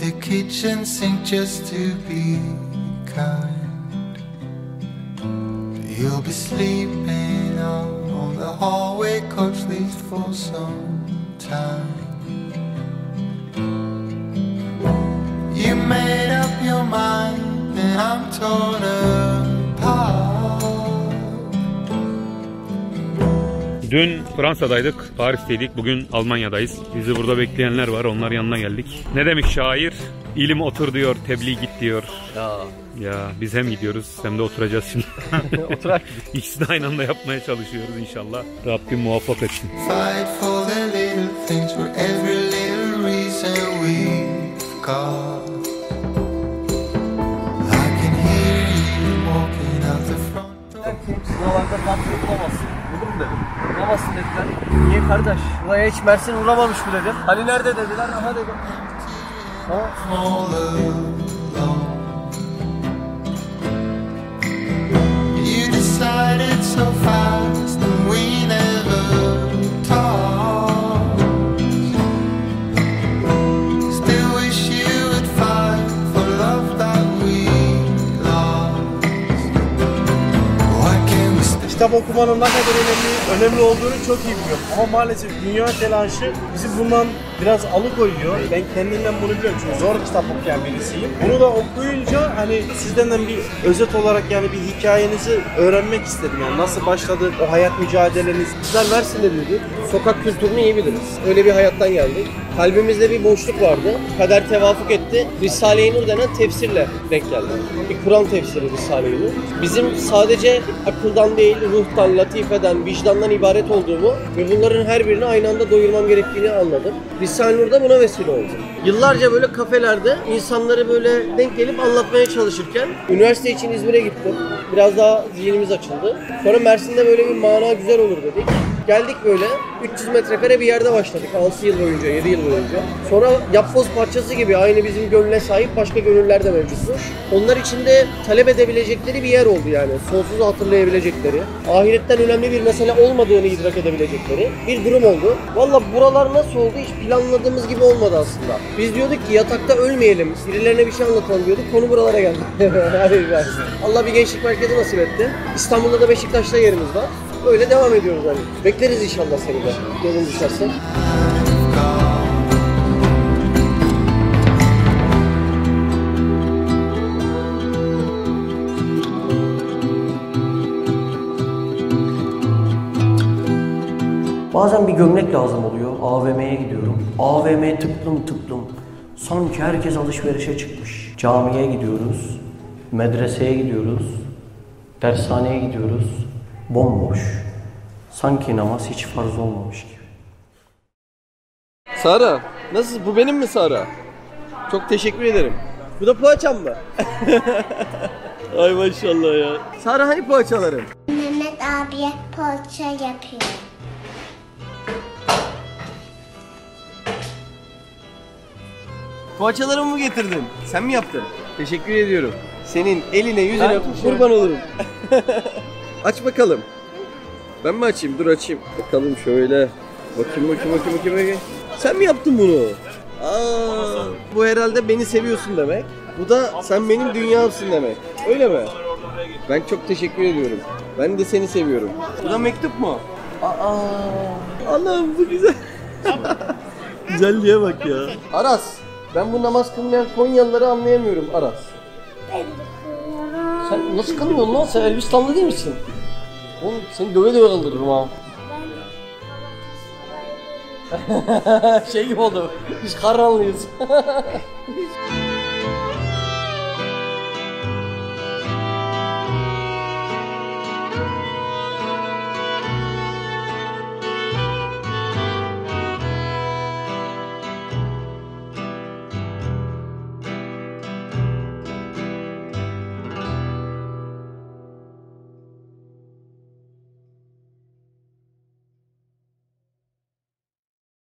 the kitchen sink just to be kind. You'll be sleeping out on the hallway couch at least for some time. You made up your mind and I'm torn Dün Fransa'daydık, Paris'teydik. Bugün Almanya'dayız. Bizi burada bekleyenler var. Onlar yanına geldik. Ne demek şair? İlim otur diyor, tebliğ git diyor. Ya Ya biz hem gidiyoruz hem de oturacağız şimdi. oturak İkisini aynı anda yapmaya çalışıyoruz inşallah. Rabbim muvaffak etsin. Fight for the little things for every little reason we've got. I can hear you walking out the front door. Sınavlarda tatil bulamazsın. Olur mu dedim. Bulamazsın dediler. Niye kardeş? Buraya hiç Mersin uğramamış mı dedim. Hani nerede dediler. Aha dedim. Ha? Kitap okumanın ne kadar önemli, önemli olduğunu çok iyi biliyorum. Ama maalesef dünya telaşı bizi bundan biraz alıkoyuyor. Ben kendimden bunu biliyorum çünkü zor kitap okuyan birisiyim. Bunu da okuyunca hani sizden de bir özet olarak yani bir hikayenizi öğrenmek istedim. Yani nasıl başladı o hayat mücadeleniz. Bizler Mersin'de büyüdük. Sokak kültürünü iyi biliriz. Öyle bir hayattan geldik. Kalbimizde bir boşluk vardı. Kader tevafuk etti. Risale-i Nur denen tefsirle denk geldi. Bir Kur'an tefsiri Risale-i Nur. Bizim sadece akıldan değil, ruhtan, latifeden, vicdandan ibaret olduğumu ve bunların her birini aynı anda doyurmam gerektiğini anladım. Risale-i buna vesile oldu. Yıllarca böyle kafelerde insanları böyle denk gelip anlatmaya çalışırken üniversite için İzmir'e gittim. Biraz daha zihnimiz açıldı. Sonra Mersin'de böyle bir mana güzel olur dedik. Geldik böyle 300 metrekare bir yerde başladık 6 yıl boyunca, 7 yıl boyunca. Sonra yapboz parçası gibi aynı bizim gönüle sahip başka gönüller de mevcutmuş. Onlar içinde talep edebilecekleri bir yer oldu yani. Sonsuzu hatırlayabilecekleri, ahiretten önemli bir mesele olmadığını idrak edebilecekleri bir durum oldu. Valla buralar nasıl oldu hiç planladığımız gibi olmadı aslında. Biz diyorduk ki yatakta ölmeyelim, birilerine bir şey anlatalım diyorduk. Konu buralara geldi. Allah bir gençlik merkezi nasip etti. İstanbul'da da Beşiktaş'ta yerimiz var. Böyle devam ediyoruz hani. Bekleriz inşallah seni de. Yolun düşerse. Bazen bir gömlek lazım oluyor. AVM'ye gidiyorum. AVM tıklım tıklım. Sanki herkes alışverişe çıkmış. Camiye gidiyoruz. Medreseye gidiyoruz. Dershaneye gidiyoruz. Bomboş. Sanki namaz hiç farz olmamış gibi. Sara, nasıl? Bu benim mi Sara? Çok teşekkür ederim. Bu da poğaçam mı? Ay maşallah ya. Sara hani poğaçalarım? Mehmet abiye poğaça yapıyor. Poğaçalarımı mı getirdin? Sen mi yaptın? Teşekkür ediyorum. Senin eline yüzüne Ben- kurban olurum. Aç bakalım. Ben mi açayım? Dur açayım. Bakalım şöyle. Bakayım bakayım bakayım bakayım. bakayım. Sen mi yaptın bunu? Aa, bu herhalde beni seviyorsun demek. Bu da sen benim dünyamsın demek. Öyle mi? Ben çok teşekkür ediyorum. Ben de seni seviyorum. Bu da mektup mu? Aa, Allah'ım bu güzel. Güzelliğe bak ya. Aras, ben bu namaz kılmayan Konyalıları anlayamıyorum Aras. Sen nasıl kılmıyorsun lan? Sen Elbistanlı değil misin? Oğlum seni döve döve kaldırırım ha. şey gibi oldu. Biz Karranlıyız.